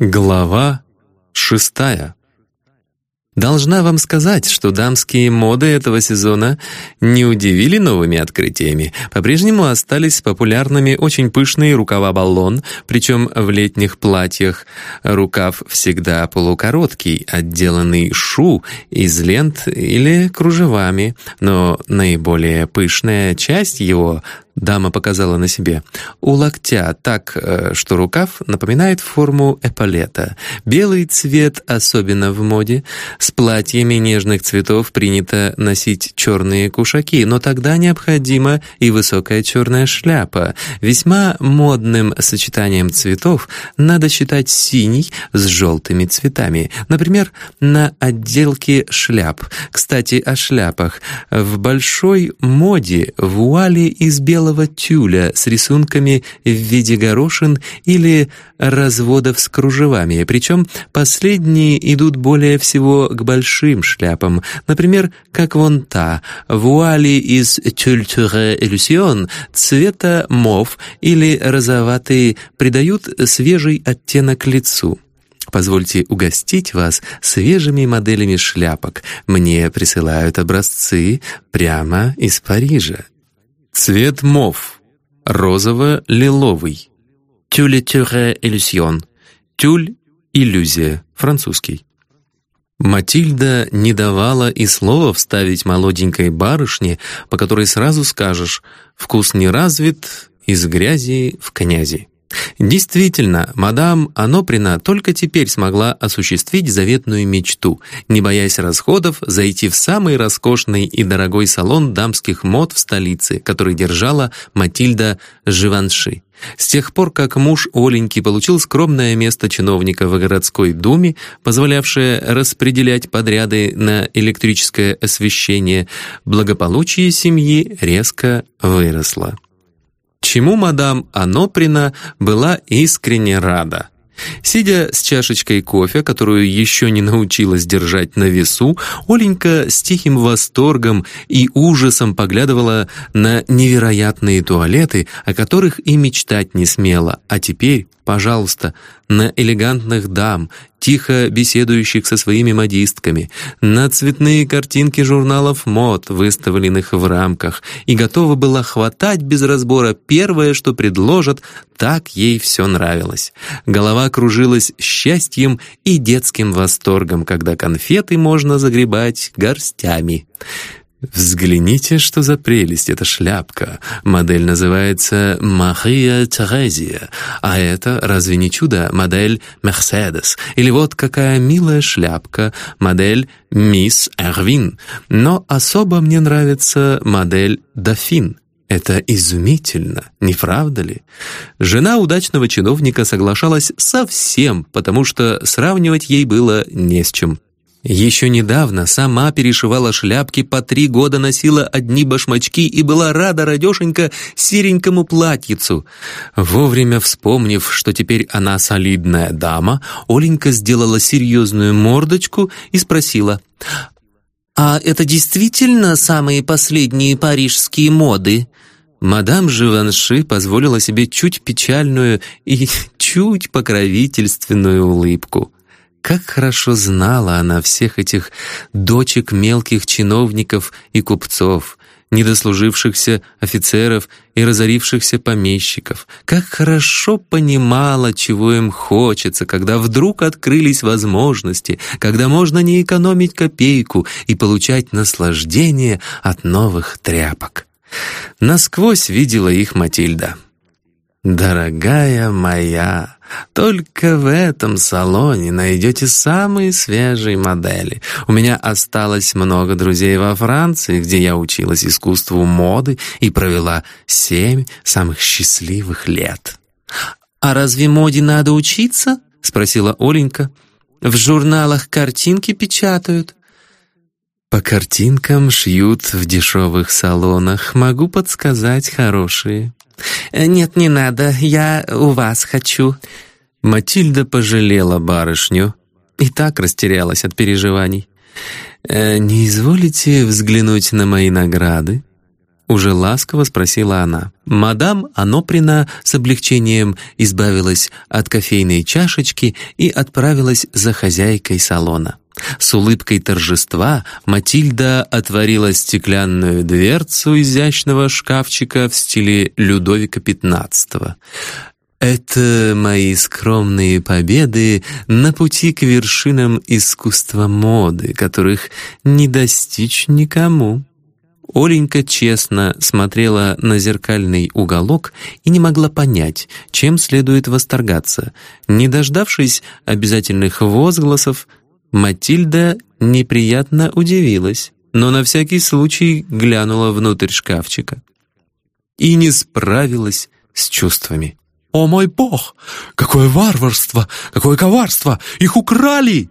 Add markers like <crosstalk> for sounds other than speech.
Глава шестая. Должна вам сказать, что дамские моды этого сезона не удивили новыми открытиями. По-прежнему остались популярными очень пышные рукава-баллон, причем в летних платьях рукав всегда полукороткий, отделанный шу из лент или кружевами, но наиболее пышная часть его Дама показала на себе. У локтя так, э, что рукав напоминает форму эполета. Белый цвет особенно в моде. С платьями нежных цветов принято носить черные кушаки, но тогда необходима и высокая черная шляпа. Весьма модным сочетанием цветов надо считать синий с желтыми цветами. Например, на отделке шляп. Кстати, о шляпах. В большой моде вуали из белого белого тюля с рисунками в виде горошин или разводов с кружевами, причем последние идут более всего к большим шляпам, например, как вон та, вуали из тюльтюре иллюсион цвета мов или розоватые придают свежий оттенок лицу. Позвольте угостить вас свежими моделями шляпок. Мне присылают образцы прямо из Парижа. Цвет мов. Розово-лиловый. Тюле-тюре иллюзион. Тюль — иллюзия. Французский. Матильда не давала и слова вставить молоденькой барышне, по которой сразу скажешь «вкус не развит, из грязи в князи». Действительно, мадам Аноприна только теперь смогла осуществить заветную мечту, не боясь расходов, зайти в самый роскошный и дорогой салон дамских мод в столице, который держала Матильда Живанши. С тех пор, как муж Оленьки получил скромное место чиновника в городской думе, позволявшее распределять подряды на электрическое освещение, благополучие семьи резко выросло чему мадам Аноприна была искренне рада. Сидя с чашечкой кофе, которую еще не научилась держать на весу, Оленька с тихим восторгом и ужасом поглядывала на невероятные туалеты, о которых и мечтать не смела. А теперь, пожалуйста, на элегантных дам, тихо беседующих со своими модистками, на цветные картинки журналов мод, выставленных в рамках, и готова была хватать без разбора первое, что предложат, так ей все нравилось. Голова кружилась счастьем и детским восторгом, когда конфеты можно загребать горстями. Взгляните, что за прелесть эта шляпка. Модель называется «Мария Терезия», а это, разве не чудо, модель «Мерседес». Или вот какая милая шляпка, модель «Мисс Эрвин». Но особо мне нравится модель «Дофин». Это изумительно, не правда ли? Жена удачного чиновника соглашалась совсем, потому что сравнивать ей было не с чем. Еще недавно сама перешивала шляпки, по три года носила одни башмачки и была рада радешенько серенькому платьицу. Вовремя вспомнив, что теперь она солидная дама, Оленька сделала серьезную мордочку и спросила, «А это действительно самые последние парижские моды?» Мадам Живанши позволила себе чуть печальную и <laughs> чуть покровительственную улыбку. Как хорошо знала она всех этих дочек мелких чиновников и купцов, недослужившихся офицеров и разорившихся помещиков. Как хорошо понимала, чего им хочется, когда вдруг открылись возможности, когда можно не экономить копейку и получать наслаждение от новых тряпок. Насквозь видела их Матильда. «Дорогая моя, только в этом салоне найдете самые свежие модели. У меня осталось много друзей во Франции, где я училась искусству моды и провела семь самых счастливых лет». «А разве моде надо учиться?» — спросила Оленька. «В журналах картинки печатают». «По картинкам шьют в дешевых салонах. Могу подсказать хорошие». Э, «Нет, не надо, я у вас хочу». Матильда пожалела барышню и так растерялась от переживаний. «Э, «Не изволите взглянуть на мои награды?» уже ласково спросила она. Мадам Аноприна с облегчением избавилась от кофейной чашечки и отправилась за хозяйкой салона. С улыбкой торжества Матильда отворила стеклянную дверцу изящного шкафчика в стиле Людовика XV. «Это мои скромные победы на пути к вершинам искусства моды, которых не достичь никому». Оленька честно смотрела на зеркальный уголок и не могла понять, чем следует восторгаться. Не дождавшись обязательных возгласов, Матильда неприятно удивилась, но на всякий случай глянула внутрь шкафчика и не справилась с чувствами. «О мой бог! Какое варварство! Какое коварство! Их украли!»